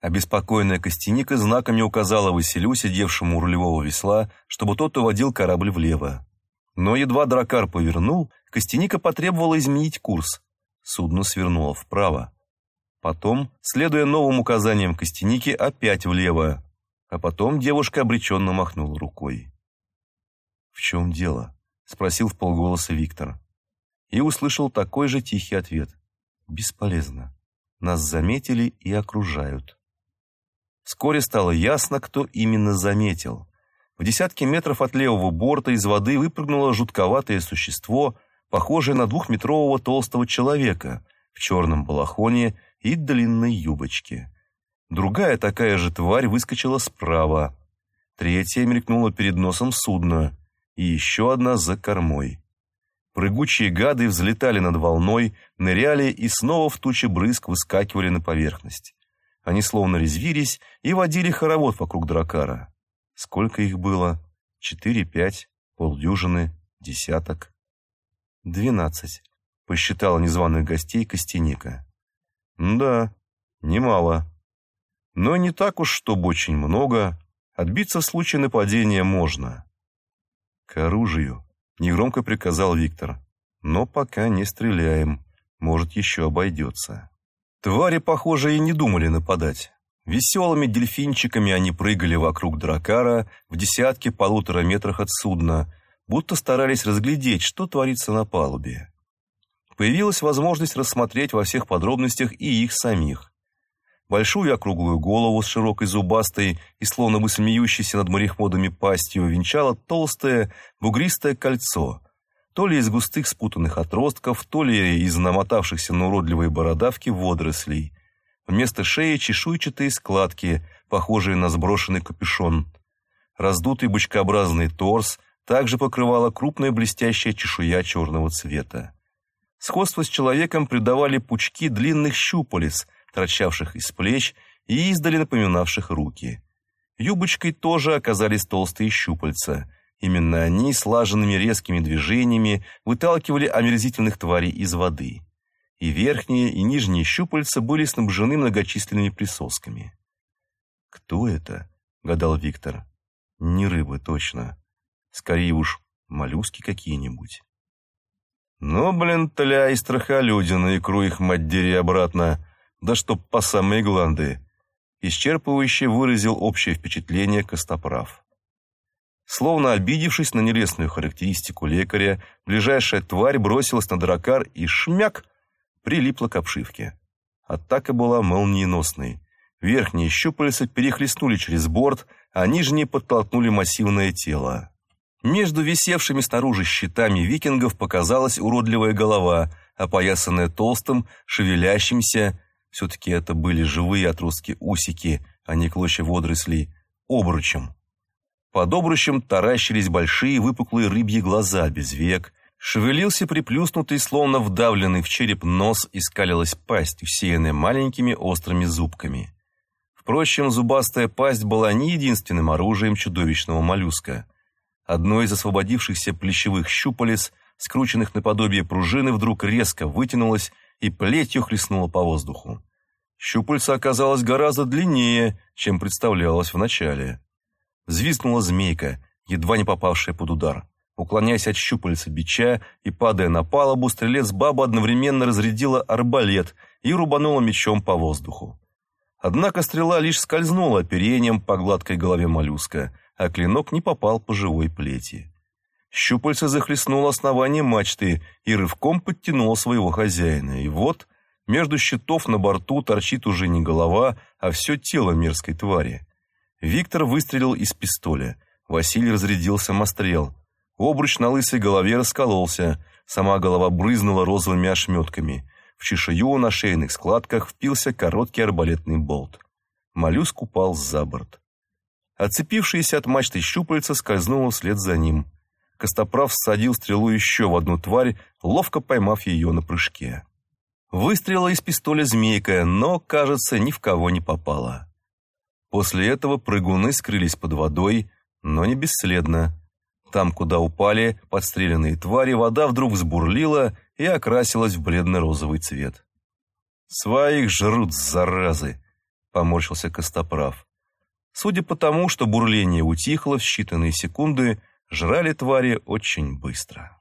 Обеспокоенная Костяника знаками указала Василю, сидевшему у рулевого весла, чтобы тот уводил корабль влево. Но едва дракар повернул, Костяника потребовала изменить курс. Судно свернуло вправо. Потом, следуя новым указаниям Костяники, опять влево. А потом девушка обреченно махнула рукой. «В чем дело?» — спросил в полголоса Виктор. И услышал такой же тихий ответ. «Бесполезно. Нас заметили и окружают». Вскоре стало ясно, кто именно заметил. В десятке метров от левого борта из воды выпрыгнуло жутковатое существо, похожее на двухметрового толстого человека в черном балахоне и длинной юбочке. Другая такая же тварь выскочила справа. Третья мелькнула перед носом судна, и еще одна за кормой. Прыгучие гады взлетали над волной, ныряли и снова в туче брызг выскакивали на поверхность. Они словно резвились и водили хоровод вокруг дракара. Сколько их было? Четыре, пять, полдюжины, десяток. Двенадцать, посчитала незваных гостей Костяника. Да, немало. Но не так уж, чтобы очень много. Отбиться в случае нападения можно. К оружию, негромко приказал Виктор. Но пока не стреляем, может, еще обойдется. Твари, похоже, и не думали нападать. Веселыми дельфинчиками они прыгали вокруг дракара в десятке полутора метрах от судна, будто старались разглядеть, что творится на палубе. Появилась возможность рассмотреть во всех подробностях и их самих. Большую округлую голову с широкой зубастой и словно бы смеющейся над мореходами пастью венчало толстое бугристое кольцо, то ли из густых спутанных отростков, то ли из намотавшихся на уродливые бородавки водорослей. Вместо шеи чешуйчатые складки, похожие на сброшенный капюшон. Раздутый бычкообразный торс также покрывала крупная блестящая чешуя черного цвета. Сходство с человеком придавали пучки длинных щупалец, торчавших из плеч и издали напоминавших руки. Юбочкой тоже оказались толстые щупальца – Именно они слаженными резкими движениями выталкивали омерзительных тварей из воды. И верхние, и нижние щупальца были снабжены многочисленными присосками. «Кто это?» — гадал Виктор. «Не рыбы, точно. Скорее уж, моллюски какие-нибудь». «Ну, блин, тля и страхолюдина, икру их, мать обратно, да чтоб по самые гланды!» Исчерпывающе выразил общее впечатление Костоправ. Словно обидевшись на нелестную характеристику лекаря, ближайшая тварь бросилась на дракар и шмяк прилипла к обшивке. Атака была молниеносной. Верхние щупальца перехлестнули через борт, а нижние подтолкнули массивное тело. Между висевшими снаружи щитами викингов показалась уродливая голова, опоясанная толстым, шевелящимся, все-таки это были живые отростки усики, а не клочья водорослей, обручем. Под обручем таращились большие выпуклые рыбьи глаза без век, шевелился приплюснутый, словно вдавленный в череп нос и скалилась пасть, усеянная маленькими острыми зубками. Впрочем, зубастая пасть была не единственным оружием чудовищного моллюска. Одно из освободившихся плечевых щупалец, скрученных наподобие пружины, вдруг резко вытянулось и плетью хлестнуло по воздуху. Щупальце оказалось гораздо длиннее, чем представлялось вначале. Взвизгнула змейка, едва не попавшая под удар. Уклоняясь от щупальца бича и падая на палубу, стрелец баба одновременно разрядила арбалет и рубанула мечом по воздуху. Однако стрела лишь скользнула оперением по гладкой голове моллюска, а клинок не попал по живой плети. Щупальце захлестнуло основание мачты и рывком подтянуло своего хозяина. И вот между щитов на борту торчит уже не голова, а все тело мерзкой твари. Виктор выстрелил из пистоля. Василий разрядил самострел. Обруч на лысой голове раскололся. Сама голова брызнула розовыми ошметками. В чешую на шейных складках впился короткий арбалетный болт. Моллюск упал за борт. Отцепившаяся от мачты щупальца скользнула вслед за ним. Костоправ всадил стрелу еще в одну тварь, ловко поймав ее на прыжке. Выстрелила из пистоля змейка, но, кажется, ни в кого не попала. После этого прыгуны скрылись под водой, но не бесследно. Там, куда упали подстреленные твари, вода вдруг взбурлила и окрасилась в бледно-розовый цвет. «Своих жрут, заразы!» — поморщился Костоправ. Судя по тому, что бурление утихло в считанные секунды, жрали твари очень быстро.